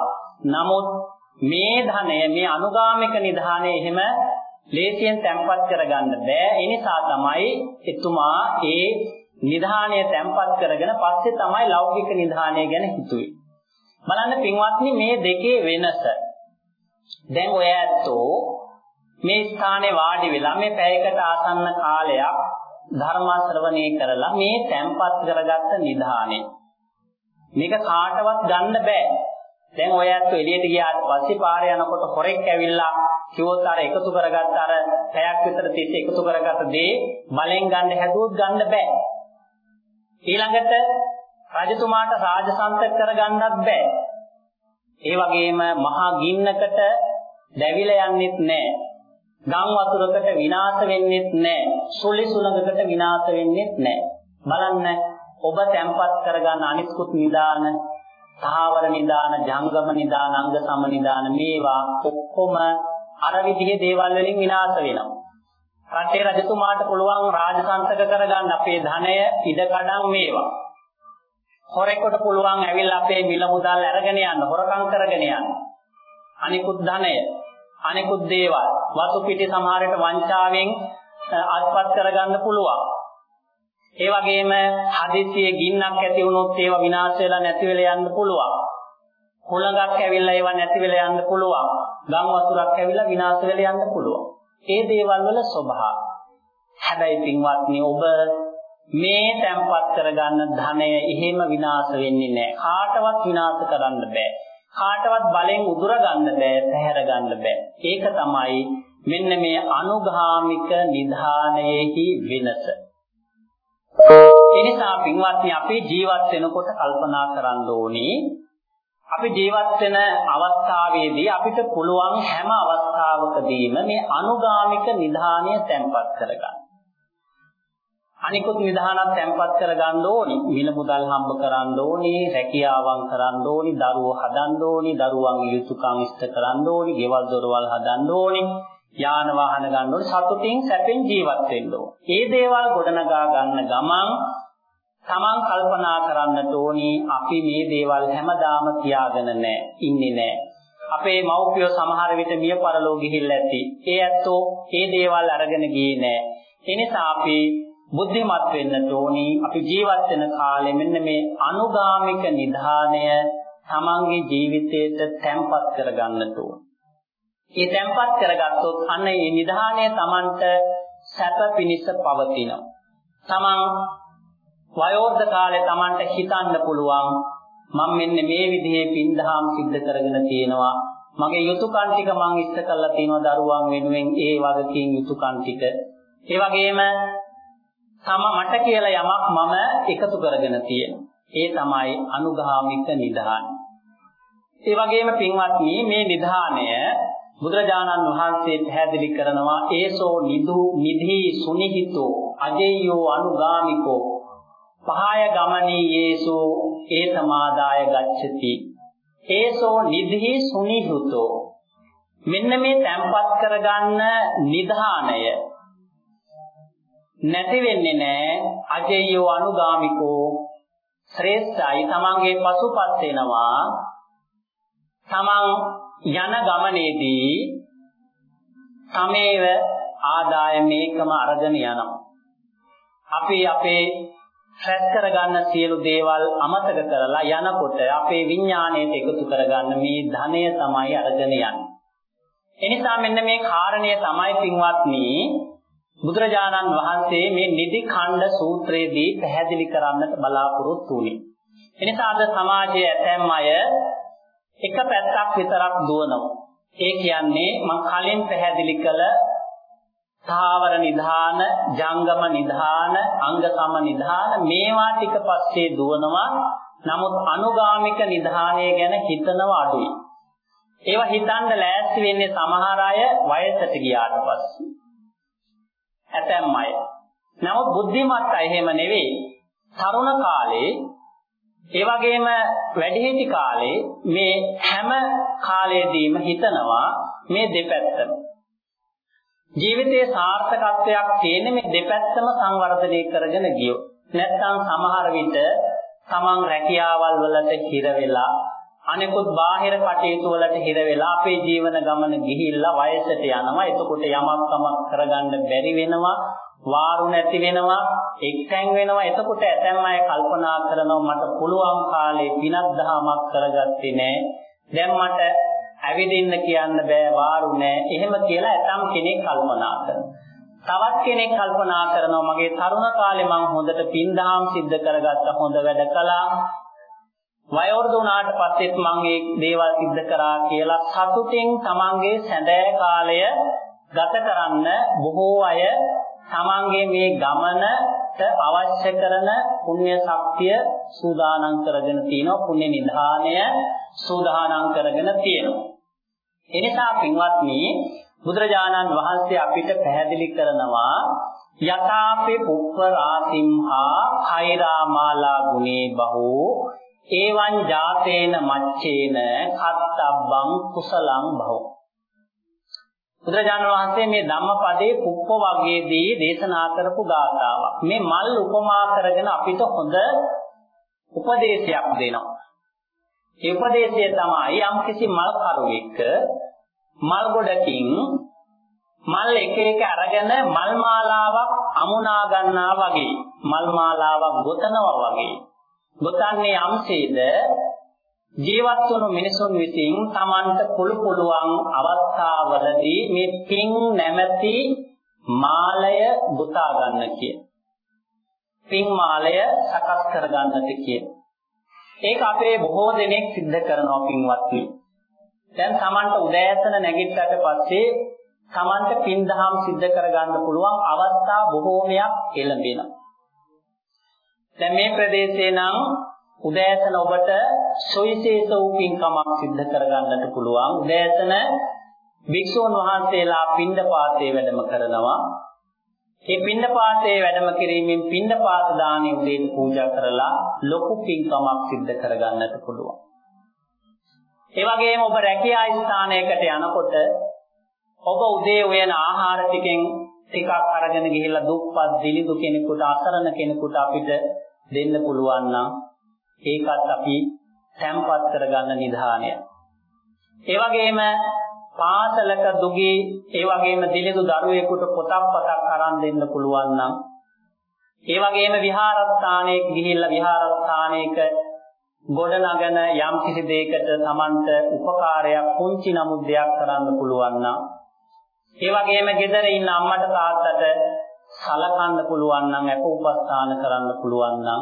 නමුත් මේ ධනය මේ අනුගාමික නිධානය එහෙම ලේසියෙන් තැම්පත් කරගන්න බෑ. ඒ නිසා තමයි එතුමා ඒ නිධානය තැම්පත් කරගෙන පස්සේ තමයි ලෞකික නිධානය ගැන හිතුවේ. බලන්න පින්වත්නි මේ දෙකේ වෙනස. දැන් ඔය ඇත්තෝ මේ ස්ථානේ වාඩි වෙලා මේ පැයකට ආසන්න කාලයක් ධර්ම ශ්‍රවණය කරලා මේ තැම්පත් කරගත්ත නිධානය. මේක කාටවත් ගන්න බෑ. දැන් ඔය ඇත්තෝ එළියට ගියාට පස්සේ පාරේ යනකොට හොරෙක් ඇවිල්ලා කිව්වොත් අර එකතු කරගත්ත අර පැයක් විතර තිස්ස එකතු කරගත්ත දේ බලෙන් ගන්න හැදුවොත් ගන්න බෑ. ඊළඟට රජතුමාට රාජසන්තක කරගන්නත් බෑ. ඒ වගේම මහා ගින්නකට දැවිලා යන්නෙත් නෑ. ගම් වතුරකට විනාශ වෙන්නෙත් නෑ. සුලි සුලඟකට විනාශ වෙන්නෙත් නෑ. බලන්න ඔබ තැම්පත් කරගන්න අනිත්කුත් නිදාන, සහවර නිදාන, ජංගම නිදාන, අංග සම නිදාන මේවා ඔක්කොම අර විදිහේ දේවල් වලින් විනාශ වෙනවා. රටේ රජතුමාට පුළුවන් රාජසන්තක කරගන්න අපේ ධනය, ඉඩකඩම් මේවා. හොරෙකුට පුළුවන් ඇවිල්ලා අපේ මිල මුදල් අරගෙන යන්න, හොරකම් කරගෙන යන්න. අනිකුත් ධනය, අනිකුත් දේවල්, වතු පිටි සමහරට වංචාවෙන් අත්පත් කරගන්න පුළුවන්. ඒ වගේම හදිසියෙ ගින්නක් ඇති වුණොත් ඒවා විනාශ වෙලා නැති වෙලා යන්න පුළුවන්. හුලඟක් ඇවිල්ලා ඒවා නැති වෙලා යන්න පුළුවන්. ගම් වතුරක් ඇවිල්ලා විනාශ වෙලා යන්න පුළුවන්. ඒ දේවල් වල ස්වභාවය. හැබැයි පින්වත්නි ඔබ මේ තැම්පත් කරගන්න ධනය එහෙම විනාශ වෙන්නේ නැහැ. කාටවත් විනාශ කරන්න බෑ. කාටවත් බලෙන් උදුර ගන්න බෑ, පැහැර ගන්න බෑ. ඒක තමයි මෙන්න මේ අනුගාමික නිධානයේහි වෙනස. එනිසා පින්වත්නි අපි ජීවත් වෙනකොට කල්පනා කරන්න ඕනේ අපි ජීවත් වෙන අවස්ථාවේදී අපිට පුළුවන් හැම අවස්ථාවකදීම මේ අනුගාමික නිධානය තැම්පත් කරගන්න. අනිකුත් නිධානත් තැම්පත් කරගන්න ඕනි. මිල මුදල් හම්බ කරන්න ඕනි, රැකියාවන් කරන්න ඕනි, දරුවෝ හදන්න ඕනි, දරුවන්ගේ යුතුයකම් ඉෂ්ට කරන්න ඕනි, ගෙවල් දොරවල් හදන්න ඕනි, යාන වාහන ගන්න ඕනි, සතුටින් සැපෙන් ජීවත් වෙන්න ඕනි. මේ දේවල් ගොඩනගා ගන්න ගමන් තමන් කල්පනා කරන්නට ඕනි අපි මේ දේවල් හැමදාම තියාගෙන නැහැ, ඉන්නේ නැහැ. අපේ මව්පියෝ සමහර විට මිය පරලෝ ගිහිල්ලා ඇති. ඒ ඇත්තෝ මේ දේවල් අරගෙන ගියේ නැහැ. එනිසා අපි බුද්ධිමත් වෙන්න ඕනි. අපි ජීවත් වෙන කාලේ මෙන්න මේ අනුගාමික නිධානය තමන්ගේ ජීවිතයට තැම්පත් කරගන්නට ඕන. මේ තැම්පත් කරගත්තොත් අන්න මේ නිධානය තමන්ට සැප පිනිස පවතිනවා. තමන් වයෝවෘද්ධ කාලේ තමන්ට හිතන්න පුළුවන් මම මෙන්න මේ විදිහේ පින්දහම් සිද්ධ කරගෙන තියෙනවා. මගේ යුතුයකම් ටික මං ඉෂ්ට කරලා තියෙනවා දරුවන් වෙනුවෙන් ඒ වගකීම් යුතුයකම් ටික. ඒ වගේම තම මට කියලා යමක් මම එකතු කරගෙන තියෙනවා. ඒ තමයි අනුගාමික නිධානය. ඒ වගේම පින්වත්නි මේ නිධානය බුදුරජාණන් වහන්සේ පැහැදිලි කරනවා ඒසෝ නිදු නිධි සුනිහිතෝ අජේයෝ අනුගාමිකෝ පහය ගමනී යේසු ඒතමාදාය ගච්ඡති. ඒසෝ නිධි සුනිහිතෝ. මෙන්න මේ තැම්පත් කරගන්න නිධානය. නැති වෙන්නේ නැහැ අජේයෝ අනුගාමිකෝ. ශ්‍රේෂ්ඨයි තමන්ගේ පසුපත් වෙනවා. තමන් යන ගමනේදී තමේව ආදාය මේකම අරගෙන යනවා. අපි අපේ රැස් කරගන්න සියලු දේවල් අමතක කරලා යනකොට අපේ විඥාණයට එකතු කරගන්න මේ ධනය තමයි අරගෙන යන්නේ එනිසා මෙන්න මේ කාරණය තමයි පින්වත්නි බුදුරජාණන් වහන්සේ මේ නිදි ඛණ්ඩ සූත්‍රයේදී පැහැදිලි කරන්නට බලාපොරොත්තු වුණේ. එනිසා අද සමාජයේ ඇතැම් අය එක පැත්තක් විතරක් දුවනවා. ඒ කියන්නේ මම කලින් පැහැදිලි කළ සාවර නිධාන, ජංගම නිධාන, අංග සම නිධාන මේවා ටික පස්සේ දුවනවා. නමුත් අනුගාමික නිධානය ගැන හිතනව අඩුයි. ඒවා හිතන්න ලෑස්ති වෙන්නේ සමහර අය වයසට ගියාට පස්සේ. ඇතැම් අය. නමුත් බුද්ධිමත් අය එහෙම නෙවෙයි. තරුණ කාලේ ඒ වගේම වැඩිහිටි කාලේ මේ හැම කාලයේදීම හිතනවා මේ දෙපැත්තම. ජීවිතයේ සාර්ථකත්වයක් තියෙන මේ දෙපැත්තම සංවර්ධනය කරගෙන ගියොත්. නැත්නම් සමහර විට තමන් රැකියාවල් වලට හිර වෙලා අනෙකුත් බාහිර කටයුතු වලට හිර වෙලා අපේ ජීවන ගමන ගිහිල්ලා වයසට යනවා. එතකොට යමක් කමක් කරගන්න බැරි වෙනවා. වාරු නැති වෙනවා. එක්තැන් වෙනවා. එතකොට ඇතැම් අය කල්පනා කරනවා මට පුළුවන් කාලේ පිනක් දහමක් කරගත්තේ නැහැ. දැන් මට ඇවිදින්න කියන්න බෑ වාරු නැහැ. එහෙම කියලා ඇතම් කෙනෙක් කල්පනා කරනවා. තවත් කෙනෙක් කල්පනා කරනවා මගේ තරුණ කාලේ මම හොඳට පින් දහම් සිද්ධ කරගත්ත හොඳ වැඩ කළා වයෝවෘද්ධ වුණාට පස්සෙත් මම මේ දේවල් සිද්ධ කරා කියලා සතුටින් තමන්ගේ සැදෑ කාලය ගත කරන්න බොහෝ අය තමන්ගේ මේ ගමනට අවශ්‍ය කරන පුණ්‍ය ශක්තිය සූදානම් කරගෙන තිනවා පුණ්‍ය නිධානය සූදානම් කරගෙන තියෙනවා එනිසා පින්වත්නි බුදුරජාණන් වහන්සේ අපිට පැහැදිලි කරනවා යථාපි පුප්පරාසිම්හා කෛරාමාලා ගුණේ බහෝ ඒවං ජාතේන මච්චේන කත්තබ්බං කුසලං භව බුදුරජාණන් වහන්සේ මේ ධම්මපදයේ පුප්ප වර්ගයේදී දේශනා කරපු ගාථාවක්. මේ මල් උපමා කරගෙන අපිට හොඳ උපදේශයක් දෙනවා. ඒ උපදේශය තමයි යම්කිසි මල් කරුවෙක් මල් ගොඩකින් මල් එක එක අරගෙන මල් මාලාවක් අමුණා ගන්නා වගේ මල් මාලාවක් ගොතනවා වගේ ගොතන්නේ යම්සේද ජීවත් වුණු මිනිසුන් විසින් Tamanට පුළු පුළුවන් අවස්ථාවලදී මේ පින් නැමැති මාලය ගොතා ගන්න කිය. පින් මාලය සකස් කර ගන්නට කිය. ඒක අපේ බොහෝ දෙනෙක් සිද්ධ කරනවා පින්වත්නි. දැන් Tamanට උදෑසන නැගිට්ටට පස්සේ Tamanට පින් දහම් සිද්ධ කරගන්න පුළුවන් අවස්ථා බොහෝමයක් එළඹෙනවා. දැන් මේ ප්‍රදේශේ නම් උදෑසන ඔබට සොයිසේස වූ පින්කමක් සිද්ධ කරගන්නට පුළුවන්. උදෑසන භික්ෂුන් වහන්සේලා පින්ඩපාතේ වැඩම කරනවා. මේ පින්ඩපාතේ වැඩම කිරීමෙන් පින්ඩපාත දානෙ උදේට පූජා කරලා ලොකු පින්කමක් සිද්ධ කරගන්නට පුළුවන්. ඒ වගේම ඔබ රැකියා ස්ථානයකට යනකොට ඔබ උදේ උයන ආහාර ටිකෙන් ටිකක් අරගෙන ගිහිල්ලා දුප්පත් දිලිදු කෙනෙකුට අසරණ කෙනෙකුට අපිට දෙන්න පුළුවන් නම් ඒකත් අපි තැම්පත් කරගන්න නිධානය. ඒ වගේම පාසලක දුගී ඒ වගේම දිලිදු දරුවෙකුට පොතක් පතක් අරන් දෙන්න පුළුවන් නම් ඒ වගේම විහාරස්ථානයක ගිහිල්ලා විහාරස්ථානයක ගොඩනගන යම් කිසි දෙයකට Tamanට උපකාරයක් පුංචි නමුත් දෙයක් කරන්න පුළුවන් නම් ඒ වගේම ගෙදර ඉන්න අම්මට තාත්තට සලකන්න පුළුවන් නම් අප උපස්ථාන කරන්න පුළුවන් නම්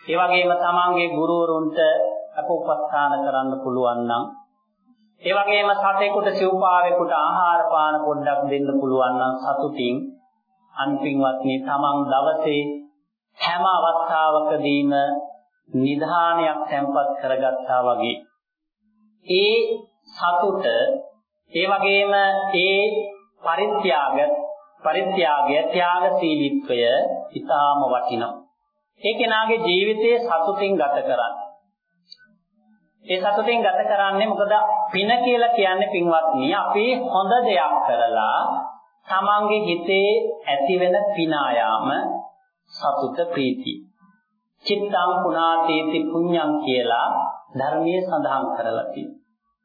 ඒ වගේම තමන්ගේ ගුරුවරුන්ට අප උපස්ථාන කරන්න පුළුවන් නම් ඒ වගේම සතෙකුට සිව්පාවෙකුට ආහාර පාන පොඩ්ඩක් දෙන්න පුළුවන් නම් සතුටින් අන්පින්වත්නි තමන් දවසේ හැම අවස්ථාවකදීම නිධානයක් තැම්පත් කරගත්තා වගේ ඒ සතුට ඒ වගේම ඒ පරිත්‍යාග පරිත්‍යාගය ත්‍යාගශීලීත්වය ඊටාම වටිනවා ඒ කෙනාගේ ජීවිතයේ සතුටින් ගත කරන්න. ඒ සතුටින් ගත කරන්නේ මොකද පින කියලා කියන්නේ පින්වත්නි අපි හොඳ දෙයක් කරලා තමන්ගේ හිතේ ඇතිවෙන පිනායාම සතුට ප්‍රීතිය. චිත්තං පුනාතේති පුඤ්ඤං කියලා ධර්මයේ සඳහන් කරලා තියෙනවා.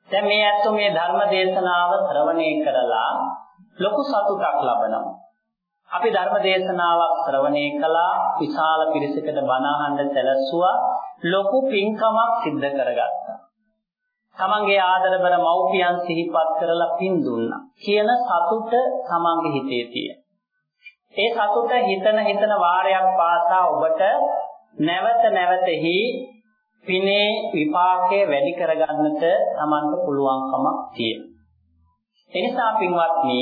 දැන් මේ ඇත්ත මේ ධර්ම දේශනාව ශ්‍රවණය කරලා ලොකු සතුටක් ලබනවා. අපි ධර්ම දේශනාවක් ශ්‍රවණය කළා විශාල පිරිසකට බණ අහන්න සැලැස්සුවා ලොකු පින්කමක් සිද්ධ කරගත්තා. තමන්ගේ ආදරබර මව්පියන් සිහිපත් කරලා පින් දුන්නා කියන සතුට තමන්ගේ හිතේ තියෙන. ඒ සතුට හිතන හිතන වාරයක් පාසා ඔබට නැවත නැවතෙහි පිනේ විපාකය වැඩි කරගන්නට තමන්ට පුළුවන්කමක් තියෙනවා. එනිසා පින්වත්නි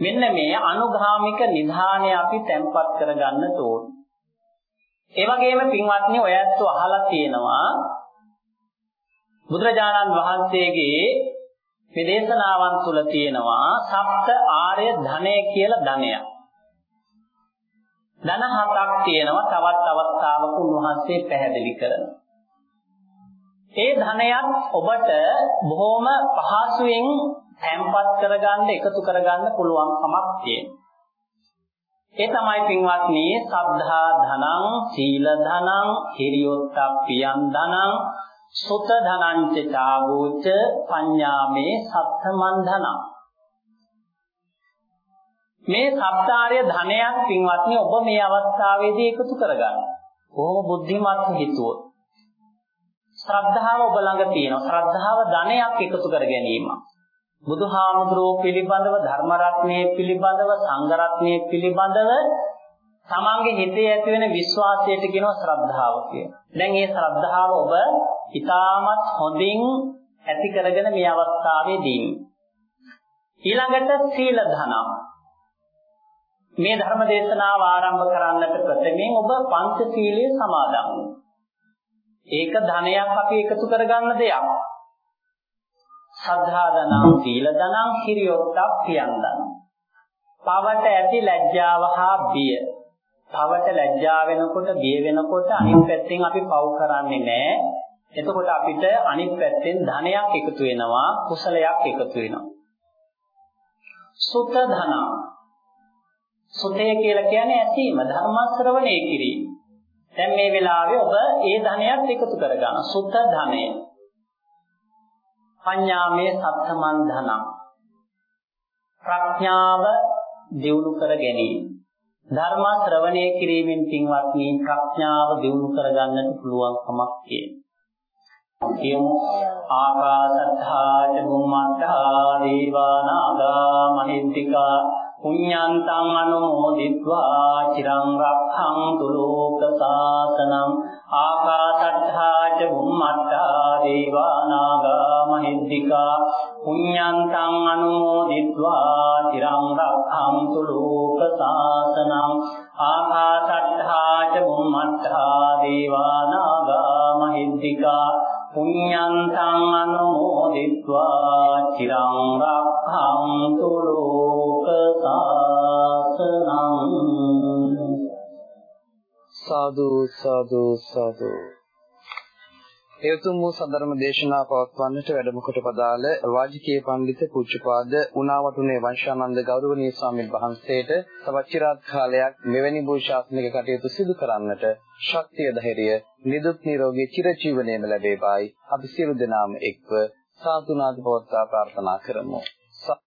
මෙන්න මේ අනුගාමික නිධානය අපි තැම්පත් කරගන්න ඕන. ඒ වගේම පින්වත්නි ඔයත් අහලා තියෙනවා බුදුරජාණන් වහන්සේගේ මේ දේශනාවන් තුල තියෙනවා සප්ත ආර්ය ධනය කියලා ධනයක්. ධන හතක් තියෙනවා තවත් අවස්ථාවක උන්වහන්සේ පැහැදිලි කරනවා. ඒ ධනයත් ඔබට බොහොම පහසුවෙන් තැම්පත් කරගන්න එකතු කරගන්න පුළුවන් කමක් තියෙනවා. ඒ තමයි පින්වත්නි සද්ධා ධනං සීල ධනං හිරියොත්ප්පියං ධනං සුත ධනං ච චාගෝච පඤ්ඤාමේ සත්තමන් ධනං මේ සත්‍යාරය ධනයක් පින්වත්නි ඔබ මේ අවස්ථාවේදී එකතු කරගන්න. කොහොම බුද්ධිමත් හිතුවොත් ශ්‍රද්ධාව ඔබ ළඟ තියෙනවා. ශ්‍රද්ධාව ධනයක් එකතු කර ගැනීම. බුදුහාමුදුරුවෝ පිළිබඳව ධර්ම රත්නයේ පිළිබඳව සංඝ රත්නයේ පිළිබඳව තමන්ගේ හිතේ ඇති වෙන විශ්වාසයට කියනවා ශ්‍රද්ධාව කියලා. දැන් මේ ශ්‍රද්ධාව ඔබ ඊටමත් හොඳින් ඇති කරගෙන මේ අවස්ථාවේදී ඊළඟට සීල ධනම් මේ ධර්ම දේශනාව ආරම්භ කරන්නට ප්‍රථමයෙන් ඔබ පංච සීලයේ සමාදන් ඒක ධනයක් අපි එකතු කරගන්න දෙයක්. සද්ධා ධනම් සීල ධනම් හිරියොත්තක් පියන්දන්. පවට ඇති ලැජ්ජාව හා බිය. පවට ලැජ්ජා වෙනකොට බිය වෙනකොට අනිත් පැත්තෙන් අපි පව් කරන්නේ නැහැ. එතකොට අපිට අනිත් පැත්තෙන් ධනයක් එකතු වෙනවා, කුසලයක් එකතු වෙනවා. සුත ධන. සුතේ කියලා කියන්නේ ඇසීම, ධර්ම ශ්‍රවණය කිරීම. දැන් මේ වෙලාවේ ඔබ ඒ ධනයත් එකතු කරගන්න. සුත ධනය. පඤ්ඤාමේ සත්තමන් ධනං. ප්‍රඥාව දියුණු කර ගැනීම. ධර්ම ශ්‍රවණය කිරීමෙන් පින්වත්නි ප්‍රඥාව දියුණු කරගන්නට පුළුවන්කමක් තියෙනවා. කියමු ආකාශත්ථා ච බුම්මත්ථා දීවානාගා මහින්තිකා පුඤ්ඤාන්තං අනුමෝදිत्वा චිරං රක්ඛන්තු ලෝක සාසනං ආකාශත්තා ච බුම්මත්තා දේවානාග මහිද්దికා පුඤ්ඤාන්තං අනුමෝදිत्वा චිරං රක්ඛන්තු ලෝක සාසනං ආකාශත්තා ච බුම්මත්තා දේවානාග මහිද්దికා පුඤ්ඤාන්තං අනුමෝදිत्वा චිරං රක්ඛන්තු ලෝක සාදු සාදු සාදු. එතුම් වූ සදර්ම දේශනා පවත්වන්නට වැඩම කොට පදාළ වාජිකේ පඬිත පූජ්‍යපාද උනාවටුනේ වංශානන්ද ගෞරවනීය ස්වාමීන් වහන්සේට තවත් চিරාත් කාලයක් මෙවැනි භූෂාත්මික කටයුතු සිදු කරන්නට ශක්තිය ධෛර්යය නිදුක් නිරෝගී චිරජීවනයේම ලැබේවායි. අපි සියලු දෙනාම එක්ව සාතුනාද පවත්වා ප්‍රාර්ථනා කරමු.